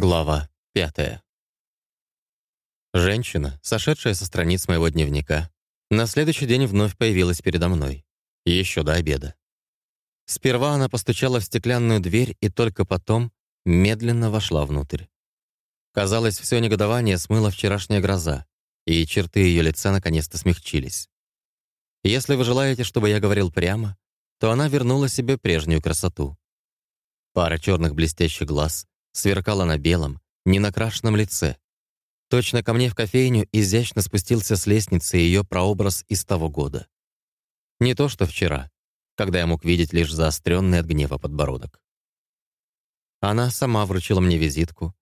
Глава пятая. Женщина, сошедшая со страниц моего дневника, на следующий день вновь появилась передо мной. Еще до обеда. Сперва она постучала в стеклянную дверь и только потом медленно вошла внутрь. Казалось, все негодование смыло вчерашняя гроза, и черты ее лица наконец-то смягчились. Если вы желаете, чтобы я говорил прямо, то она вернула себе прежнюю красоту. Пара черных блестящих глаз сверкала на белом, ненакрашенном лице. Точно ко мне в кофейню изящно спустился с лестницы ее прообраз из того года. Не то что вчера, когда я мог видеть лишь заостренный от гнева подбородок. Она сама вручила мне визитку,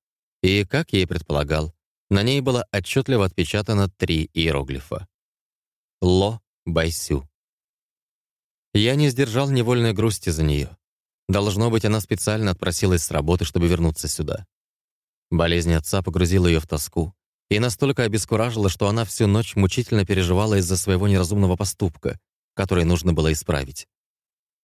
и, как я и предполагал, на ней было отчетливо отпечатано три иероглифа. Ло Байсю. Я не сдержал невольной грусти за нее. Должно быть, она специально отпросилась с работы, чтобы вернуться сюда. Болезнь отца погрузила ее в тоску и настолько обескуражила, что она всю ночь мучительно переживала из-за своего неразумного поступка, который нужно было исправить.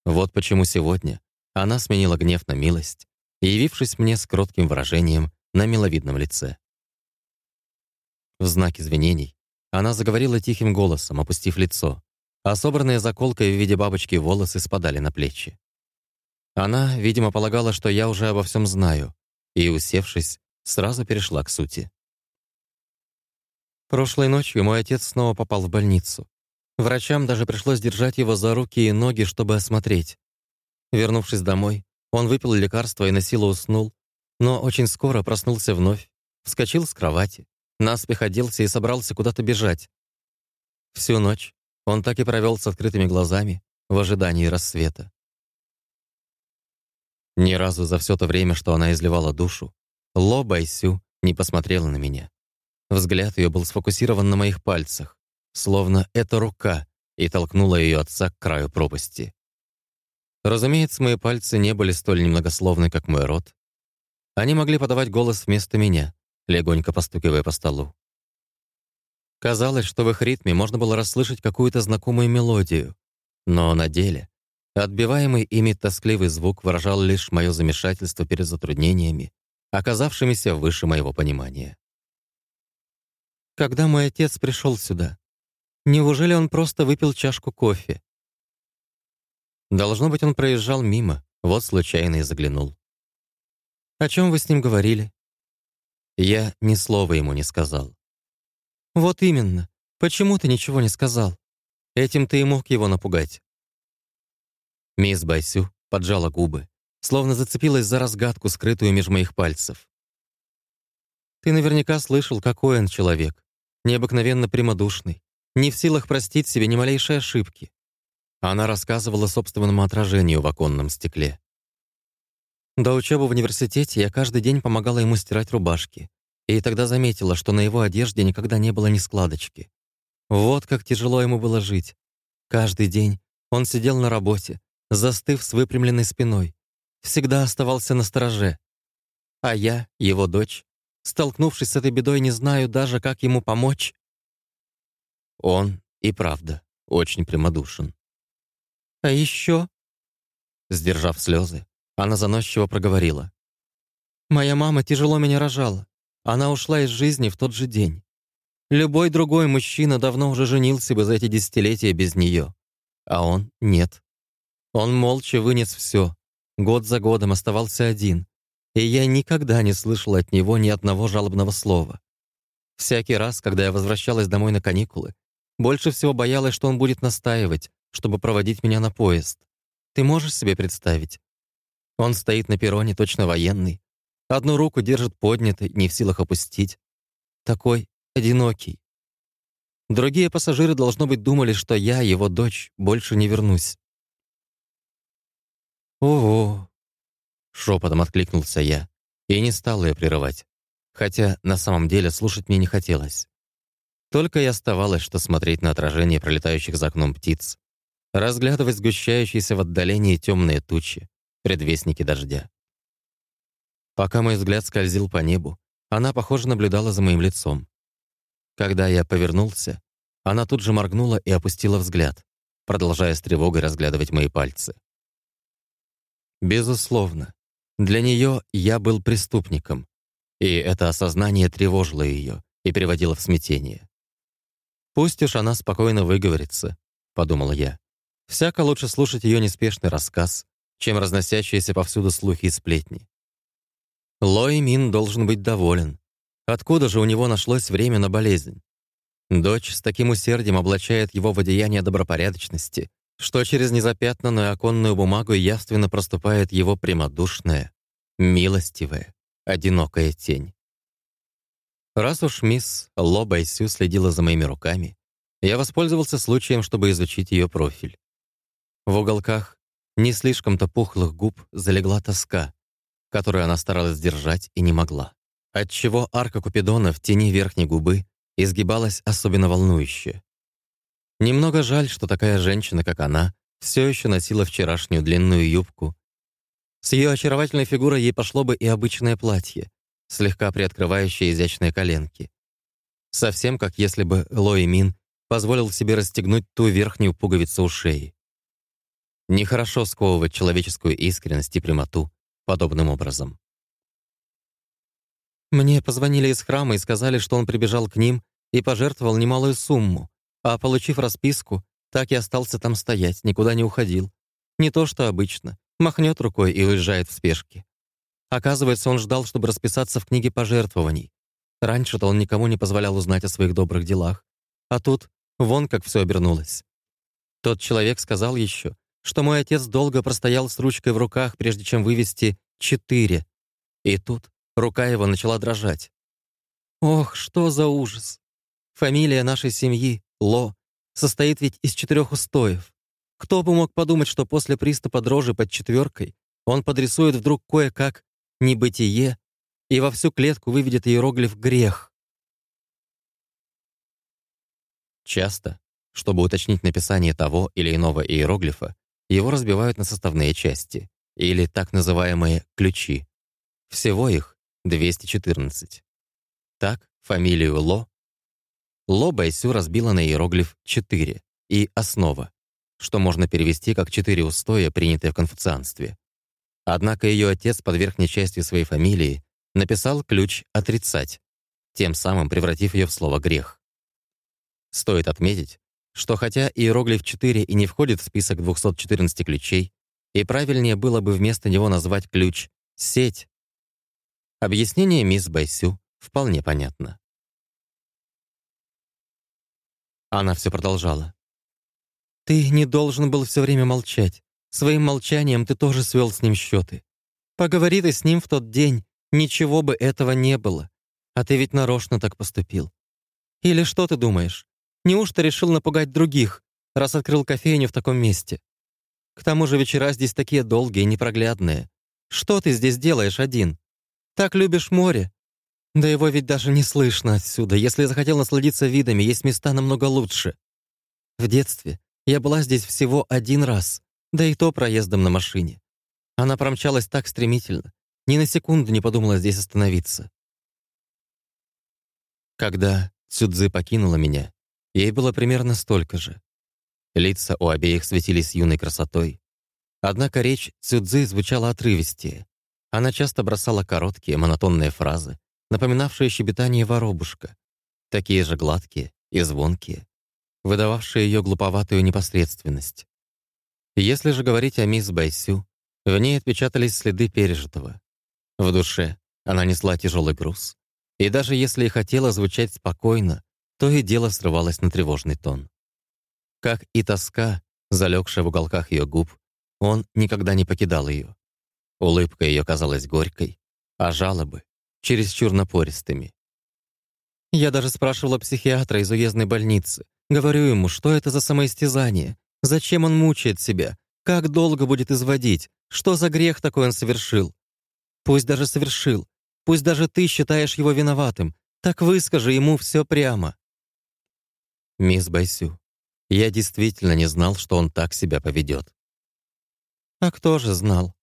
Вот почему сегодня она сменила гнев на милость, явившись мне с кротким выражением на миловидном лице. В знак извинений она заговорила тихим голосом, опустив лицо, а собранные заколкой в виде бабочки волосы спадали на плечи. Она, видимо, полагала, что я уже обо всем знаю, и, усевшись, сразу перешла к сути. Прошлой ночью мой отец снова попал в больницу. Врачам даже пришлось держать его за руки и ноги, чтобы осмотреть. Вернувшись домой, он выпил лекарство и на силу уснул, но очень скоро проснулся вновь, вскочил с кровати, наспех оделся и собрался куда-то бежать. Всю ночь он так и провел с открытыми глазами в ожидании рассвета. Ни разу за все то время, что она изливала душу, Ло Байсю не посмотрела на меня. Взгляд ее был сфокусирован на моих пальцах, словно это рука, и толкнула ее отца к краю пропасти. Разумеется, мои пальцы не были столь немногословны, как мой рот. Они могли подавать голос вместо меня, легонько постукивая по столу. Казалось, что в их ритме можно было расслышать какую-то знакомую мелодию, но на деле Отбиваемый ими тоскливый звук выражал лишь мое замешательство перед затруднениями, оказавшимися выше моего понимания. Когда мой отец пришел сюда, неужели он просто выпил чашку кофе? Должно быть, он проезжал мимо, вот случайно и заглянул. «О чем вы с ним говорили?» Я ни слова ему не сказал. «Вот именно. Почему ты ничего не сказал? Этим ты и мог его напугать. Мисс Байсю поджала губы, словно зацепилась за разгадку, скрытую меж моих пальцев. «Ты наверняка слышал, какой он человек. Необыкновенно прямодушный, не в силах простить себе ни малейшей ошибки». Она рассказывала собственному отражению в оконном стекле. До учебы в университете я каждый день помогала ему стирать рубашки, и тогда заметила, что на его одежде никогда не было ни складочки. Вот как тяжело ему было жить. Каждый день он сидел на работе, застыв с выпрямленной спиной, всегда оставался на стороже. А я, его дочь, столкнувшись с этой бедой, не знаю даже, как ему помочь. Он и правда очень прямодушен. А еще, сдержав слезы, она заносчиво проговорила. «Моя мама тяжело меня рожала. Она ушла из жизни в тот же день. Любой другой мужчина давно уже женился бы за эти десятилетия без нее. А он — нет. Он молча вынес все. Год за годом оставался один. И я никогда не слышал от него ни одного жалобного слова. Всякий раз, когда я возвращалась домой на каникулы, больше всего боялась, что он будет настаивать, чтобы проводить меня на поезд. Ты можешь себе представить? Он стоит на перроне, точно военный. Одну руку держит поднятой, не в силах опустить. Такой одинокий. Другие пассажиры, должно быть, думали, что я, его дочь, больше не вернусь. «Ого!» — шепотом откликнулся я и не стал ее прерывать, хотя на самом деле слушать мне не хотелось. Только и оставалось, что смотреть на отражение пролетающих за окном птиц, разглядывать сгущающиеся в отдалении темные тучи, предвестники дождя. Пока мой взгляд скользил по небу, она, похоже, наблюдала за моим лицом. Когда я повернулся, она тут же моргнула и опустила взгляд, продолжая с тревогой разглядывать мои пальцы. Безусловно. Для нее я был преступником. И это осознание тревожило ее и приводило в смятение. «Пусть уж она спокойно выговорится», — подумала я. «Всяко лучше слушать ее неспешный рассказ, чем разносящиеся повсюду слухи и сплетни. Лой Мин должен быть доволен. Откуда же у него нашлось время на болезнь? Дочь с таким усердием облачает его в одеяние добропорядочности, что через незапятнанную оконную бумагу явственно проступает его прямодушная, милостивая, одинокая тень. Раз уж мисс Ло Байсю следила за моими руками, я воспользовался случаем, чтобы изучить ее профиль. В уголках не слишком-то пухлых губ залегла тоска, которую она старалась сдержать и не могла, отчего арка Купидона в тени верхней губы изгибалась особенно волнующе. Немного жаль, что такая женщина, как она, все еще носила вчерашнюю длинную юбку. С ее очаровательной фигурой ей пошло бы и обычное платье, слегка приоткрывающее изящные коленки. Совсем как если бы Лои Мин позволил себе расстегнуть ту верхнюю пуговицу у шеи. Нехорошо сковывать человеческую искренность и прямоту подобным образом. Мне позвонили из храма и сказали, что он прибежал к ним и пожертвовал немалую сумму, а, получив расписку, так и остался там стоять, никуда не уходил. Не то, что обычно. Махнет рукой и уезжает в спешке. Оказывается, он ждал, чтобы расписаться в книге пожертвований. Раньше-то он никому не позволял узнать о своих добрых делах. А тут вон как все обернулось. Тот человек сказал еще, что мой отец долго простоял с ручкой в руках, прежде чем вывести четыре. И тут рука его начала дрожать. Ох, что за ужас! Фамилия нашей семьи, Ло, состоит ведь из четырех устоев. Кто бы мог подумать, что после приступа дрожи под четверкой он подрисует вдруг кое-как небытие и во всю клетку выведет иероглиф «грех». Часто, чтобы уточнить написание того или иного иероглифа, его разбивают на составные части, или так называемые «ключи». Всего их 214. Так, фамилию Ло Ло Байсю разбила на иероглиф 4 и «основа», что можно перевести как «четыре устоя», принятые в конфуцианстве. Однако ее отец под верхней частью своей фамилии написал ключ «отрицать», тем самым превратив ее в слово «грех». Стоит отметить, что хотя иероглиф 4 и не входит в список 214 ключей, и правильнее было бы вместо него назвать ключ «сеть», объяснение мисс Байсю вполне понятно. Она все продолжала. «Ты не должен был все время молчать. Своим молчанием ты тоже свел с ним счеты. Поговори ты с ним в тот день, ничего бы этого не было. А ты ведь нарочно так поступил. Или что ты думаешь? Неужто решил напугать других, раз открыл кофейню в таком месте? К тому же вечера здесь такие долгие непроглядные. Что ты здесь делаешь один? Так любишь море? Да его ведь даже не слышно отсюда. Если захотел насладиться видами, есть места намного лучше. В детстве я была здесь всего один раз, да и то проездом на машине. Она промчалась так стремительно, ни на секунду не подумала здесь остановиться. Когда Цюдзы покинула меня, ей было примерно столько же. Лица у обеих светились юной красотой. Однако речь Цюдзы звучала отрывистее. Она часто бросала короткие, монотонные фразы, напоминавшие щебетание воробушка, такие же гладкие и звонкие, выдававшие ее глуповатую непосредственность. Если же говорить о мисс Байсю, в ней отпечатались следы пережитого. В душе она несла тяжелый груз. И даже если и хотела звучать спокойно, то и дело срывалось на тревожный тон. Как и тоска, залегшая в уголках ее губ, он никогда не покидал ее. Улыбка ее казалась горькой, а жалобы — чересчур напористыми. Я даже спрашивала психиатра из уездной больницы. Говорю ему, что это за самоистязание, Зачем он мучает себя? Как долго будет изводить? Что за грех такой он совершил? Пусть даже совершил. Пусть даже ты считаешь его виноватым. Так выскажи ему все прямо. Мисс Байсю, я действительно не знал, что он так себя поведет. А кто же знал?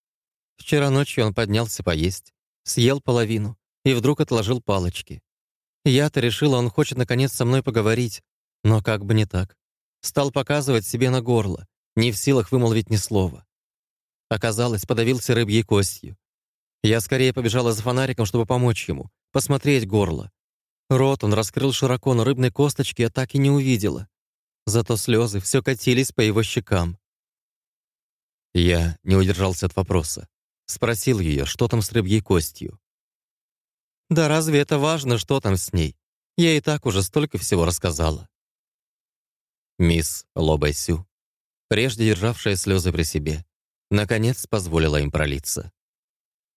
Вчера ночью он поднялся поесть, съел половину и вдруг отложил палочки. Я-то решила, он хочет наконец со мной поговорить, но как бы не так. Стал показывать себе на горло, не в силах вымолвить ни слова. Оказалось, подавился рыбьей костью. Я скорее побежала за фонариком, чтобы помочь ему, посмотреть горло. Рот он раскрыл широко, но рыбной косточки я так и не увидела. Зато слезы все катились по его щекам. Я не удержался от вопроса. Спросил ее, что там с рыбьей костью. «Да разве это важно, что там с ней? Я и так уже столько всего рассказала». Мисс Лобайсю, прежде державшая слезы при себе, наконец позволила им пролиться.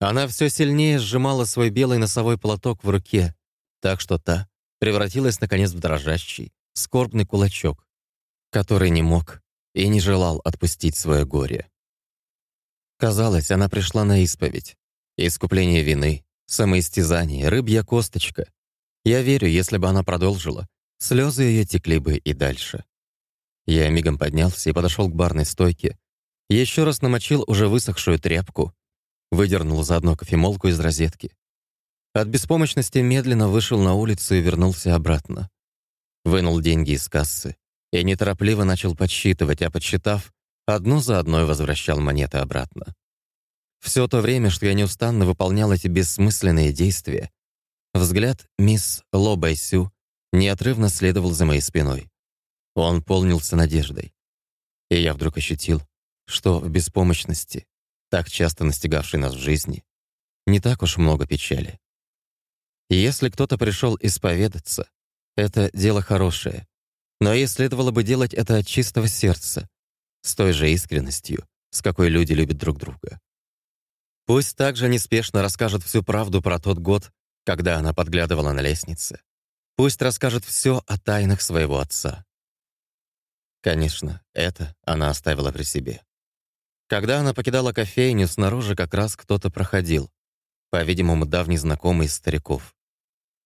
Она все сильнее сжимала свой белый носовой платок в руке, так что та превратилась наконец в дрожащий, скорбный кулачок, который не мог и не желал отпустить свое горе. Казалось, она пришла на исповедь. Искупление вины, самоистязание, рыбья косточка. Я верю, если бы она продолжила, слезы ее текли бы и дальше. Я мигом поднялся и подошел к барной стойке, еще раз намочил уже высохшую тряпку, выдернул заодно кофемолку из розетки. От беспомощности медленно вышел на улицу и вернулся обратно. Вынул деньги из кассы и неторопливо начал подсчитывать, а подсчитав, одну за одной возвращал монеты обратно. Все то время, что я неустанно выполнял эти бессмысленные действия, взгляд мисс Ло Байсю неотрывно следовал за моей спиной. Он полнился надеждой. И я вдруг ощутил, что в беспомощности, так часто настигавшей нас в жизни, не так уж много печали. Если кто-то пришел исповедаться, это дело хорошее, но ей следовало бы делать это от чистого сердца, с той же искренностью, с какой люди любят друг друга. Пусть также неспешно расскажет всю правду про тот год, когда она подглядывала на лестнице. Пусть расскажет все о тайнах своего отца. Конечно, это она оставила при себе. Когда она покидала кофейню, снаружи как раз кто-то проходил. По-видимому, давний знакомый из стариков.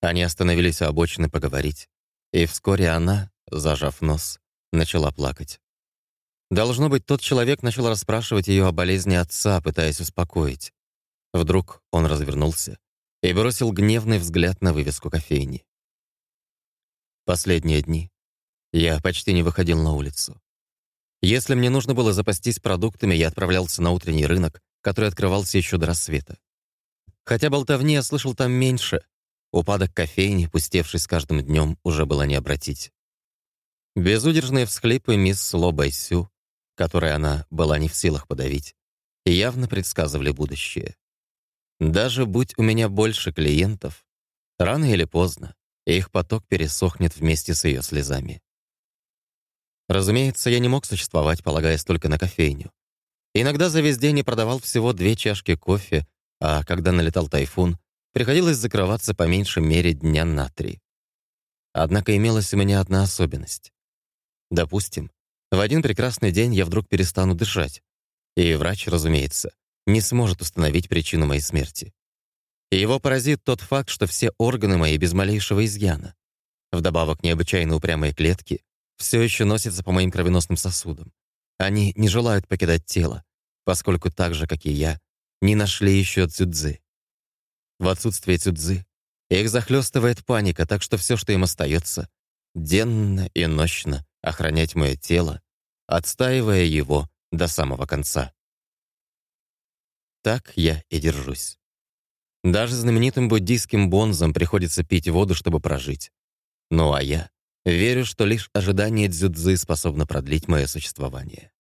Они остановились у обочины поговорить. И вскоре она, зажав нос, начала плакать. Должно быть, тот человек начал расспрашивать ее о болезни отца, пытаясь успокоить. Вдруг он развернулся и бросил гневный взгляд на вывеску кофейни. Последние дни я почти не выходил на улицу. Если мне нужно было запастись продуктами, я отправлялся на утренний рынок, который открывался еще до рассвета. Хотя болтовни я слышал там меньше, упадок кофейни, пустевший с каждым днем, уже было не обратить. Безудержные всхлипы мисс Ло Байсю, которые она была не в силах подавить, явно предсказывали будущее. Даже будь у меня больше клиентов, рано или поздно их поток пересохнет вместе с ее слезами. Разумеется, я не мог существовать, полагаясь только на кофейню. Иногда за весь день я продавал всего две чашки кофе, а когда налетал тайфун, приходилось закрываться по меньшей мере дня на три. Однако имелась у меня одна особенность. Допустим, в один прекрасный день я вдруг перестану дышать, и врач, разумеется, не сможет установить причину моей смерти. И его поразит тот факт, что все органы мои без малейшего изъяна. Вдобавок необычайно упрямые клетки все еще носятся по моим кровеносным сосудам. Они не желают покидать тело, поскольку так же, как и я, не нашли еще цюдзы. В отсутствие цюдзы их захлестывает паника, так что все, что им остается, денно и нощно охранять мое тело, отстаивая его до самого конца. Так я и держусь. Даже знаменитым буддийским бонзам приходится пить воду, чтобы прожить. Ну а я Верю, что лишь ожидание дзюдзы способно продлить мое существование.